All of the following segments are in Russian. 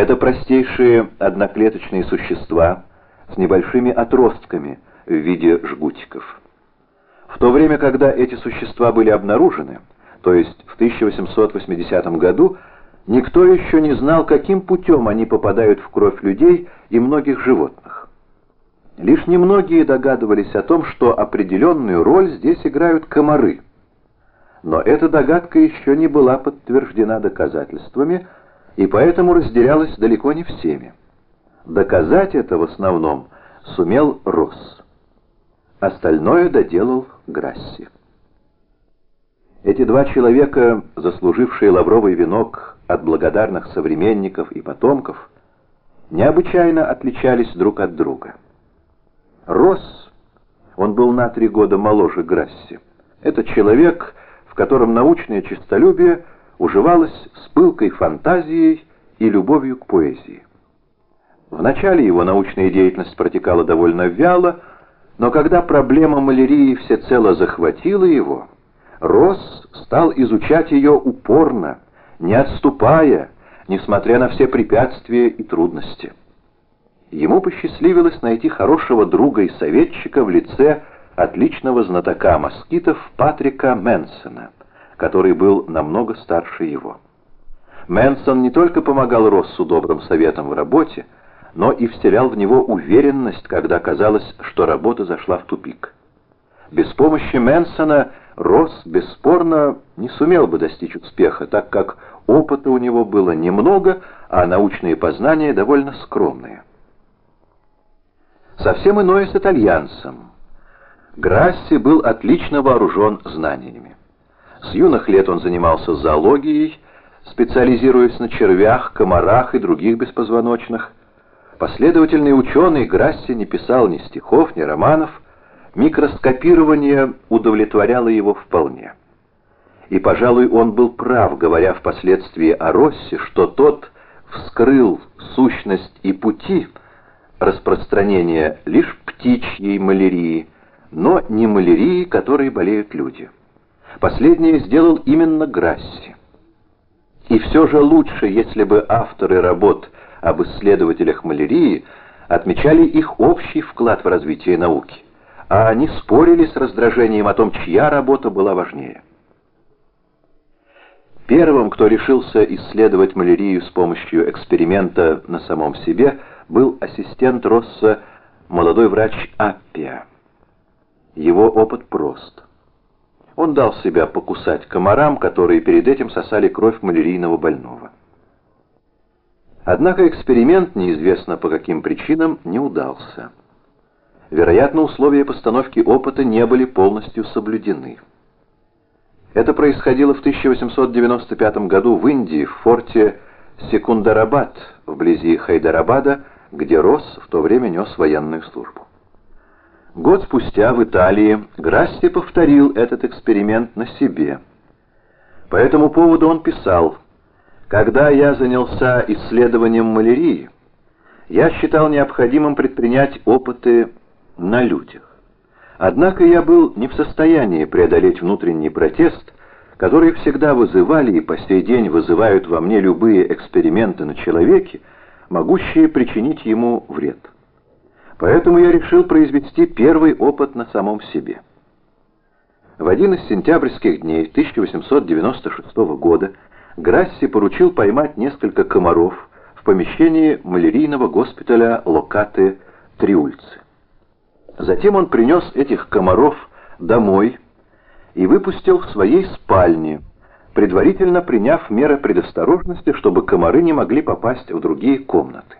Это простейшие одноклеточные существа с небольшими отростками в виде жгутиков. В то время, когда эти существа были обнаружены, то есть в 1880 году, никто еще не знал, каким путем они попадают в кровь людей и многих животных. Лишь немногие догадывались о том, что определенную роль здесь играют комары. Но эта догадка еще не была подтверждена доказательствами, и поэтому разделялась далеко не всеми. Доказать это в основном сумел Росс. Остальное доделал Грасси. Эти два человека, заслужившие лавровый венок от благодарных современников и потомков, необычайно отличались друг от друга. Росс, он был на три года моложе Грасси, это человек, в котором научное честолюбие – уживалась с пылкой фантазией и любовью к поэзии. Вначале его научная деятельность протекала довольно вяло, но когда проблема малярии всецело захватила его, Росс стал изучать ее упорно, не отступая, несмотря на все препятствия и трудности. Ему посчастливилось найти хорошего друга и советчика в лице отличного знатока москитов Патрика Мэнсона который был намного старше его. Мэнсон не только помогал Россу добрым советом в работе, но и вселял в него уверенность, когда казалось, что работа зашла в тупик. Без помощи Мэнсона Росс бесспорно не сумел бы достичь успеха, так как опыта у него было немного, а научные познания довольно скромные. Совсем иное с итальянцем. Грасси был отлично вооружен знаниями. С юных лет он занимался зоологией, специализируясь на червях, комарах и других беспозвоночных. Последовательный ученый Грасси не писал ни стихов, ни романов, микроскопирование удовлетворяло его вполне. И, пожалуй, он был прав, говоря впоследствии о Россе, что тот вскрыл сущность и пути распространения лишь птичьей малярии, но не малярии, которой болеют люди. Последнее сделал именно Грасси. И все же лучше, если бы авторы работ об исследователях малярии отмечали их общий вклад в развитие науки, а они спорили с раздражением о том, чья работа была важнее. Первым, кто решился исследовать малярию с помощью эксперимента на самом себе, был ассистент Росса, молодой врач Аппия. Его опыт прост – он дал себя покусать комарам, которые перед этим сосали кровь малярийного больного. Однако эксперимент, неизвестно по каким причинам, не удался. Вероятно, условия постановки опыта не были полностью соблюдены. Это происходило в 1895 году в Индии, в форте Секундарабад, вблизи Хайдарабада, где Росс в то время нес военную службу. Год спустя в Италии Грасси повторил этот эксперимент на себе. По этому поводу он писал, «Когда я занялся исследованием малярии, я считал необходимым предпринять опыты на людях. Однако я был не в состоянии преодолеть внутренний протест, который всегда вызывали и по сей день вызывают во мне любые эксперименты на человеке, могущие причинить ему вред». Поэтому я решил произвести первый опыт на самом себе. В один из сентябрьских дней 1896 года Грасси поручил поймать несколько комаров в помещении малярийного госпиталя Локаты Триульцы. Затем он принес этих комаров домой и выпустил в своей спальне, предварительно приняв меры предосторожности, чтобы комары не могли попасть в другие комнаты.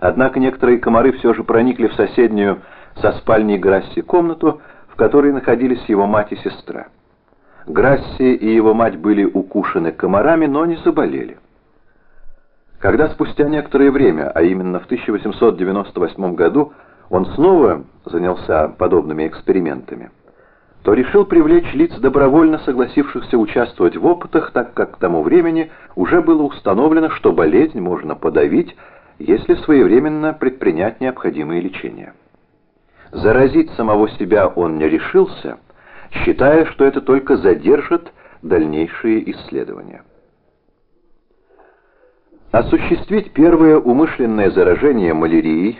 Однако некоторые комары все же проникли в соседнюю со спальней Грасси комнату, в которой находились его мать и сестра. Грасси и его мать были укушены комарами, но не заболели. Когда спустя некоторое время, а именно в 1898 году, он снова занялся подобными экспериментами, то решил привлечь лиц, добровольно согласившихся участвовать в опытах, так как к тому времени уже было установлено, что болезнь можно подавить, если своевременно предпринять необходимые лечения. Заразить самого себя он не решился, считая, что это только задержит дальнейшие исследования. Осуществить первое умышленное заражение малярией